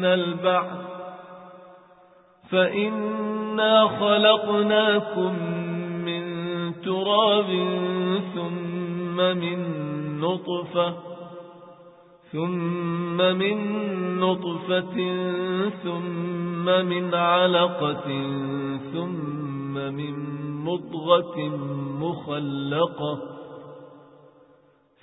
من البعث فإنا خلقناكم من تراب ثم من نطفة ثم من نطفة ثم من علقة ثم من مضغة مخلقة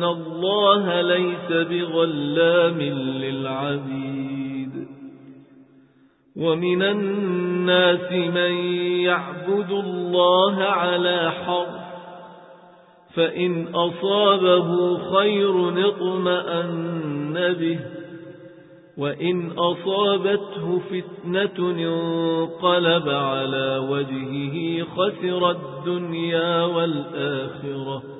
وأن الله ليس بظلام للعبيد ومن الناس من يعبد الله على حرف فإن أصابه خير اطمأن به وإن أصابته فتنة انقلب على وجهه خسر الدنيا والآخرة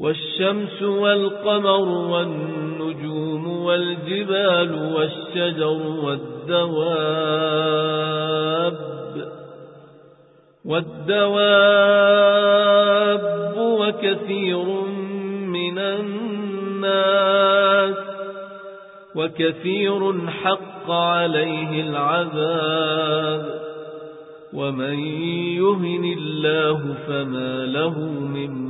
والشمس والقمر والنجوم والجبال والشجر والدواب والدواب وكثير من الناس وكثير حق عليه العذاب ومن يهن الله فما له من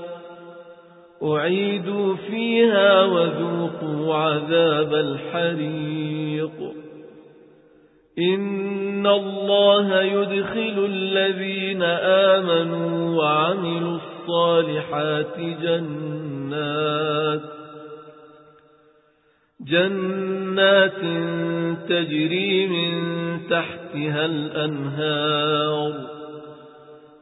أعيدوا فيها وذوقوا عذاب الحريق. إن الله يدخل الذين آمنوا وعملوا الصالحات جنات جنات تجري من تحتها الأنهار.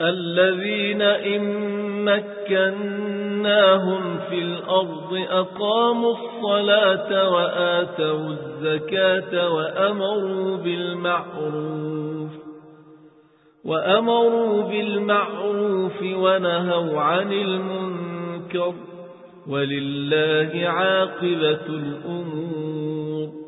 الذين إن مكناهم في الأرض أقاموا الصلاة وآتوا الزكاة وأمروا بالمعروف وأمروا بالمعروف ونهوا عن المنكر ولله عاقبة الأمور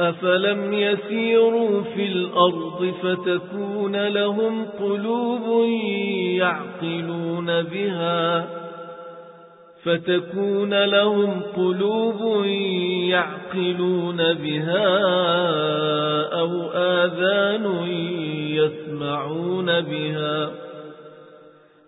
أفلم يسيروا في الأرض فتكون لهم قلوب يعقلون بها فتكون لهم قلوب يعقلون بها أو آذان يسمعون بها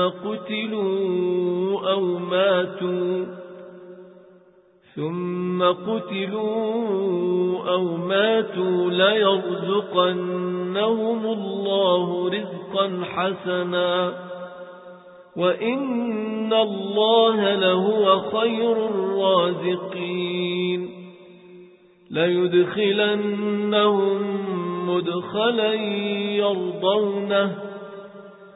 قتلوا أو ماتوا ثم قتلوا أو ماتوا ليرزقنهم الله رزقا حسنا. وإن الله لهو خير الرازقين. ليدخلنهم مدخلا يرضونه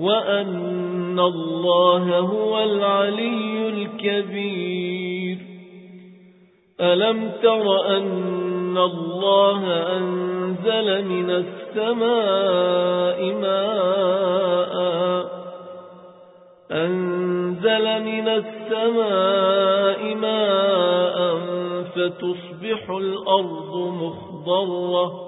وأن الله هو العلي الكبير. ألم تر أن الله أنزل من السماء ماء؟ أنزل من السماء ماء فتصبح الأرض مخضرة.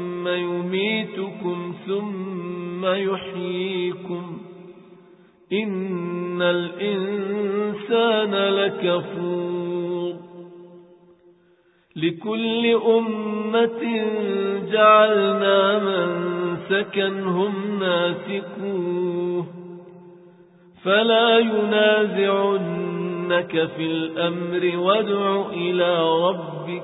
يميتكم ثم يحييكم. إن الإنسان لكفور. لكل أمة جعلنا من سكنهم ناسكوه. فلا ينازعنك في الأمر وادع إلى ربك.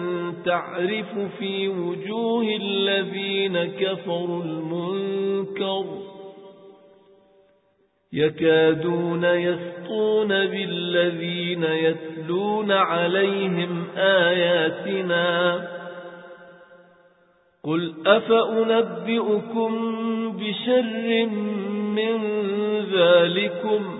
تعرف في وجوه الذين كفروا المنكر يكادون يسطون بالذين يتلون عليهم آياتنا قل أفأنبئكم بشر من ذلكم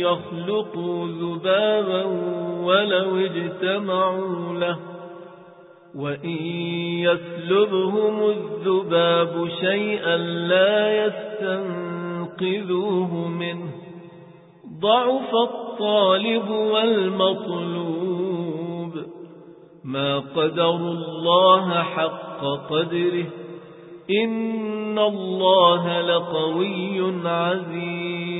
يخلقوا ذبابا ولو اجتمعوا له وإن يسلبهم الذباب شيئا لا يستنقذوه منه. ضعف الطالب والمطلوب. ما قدر الله حق قدره. إن الله لقوي عزيز.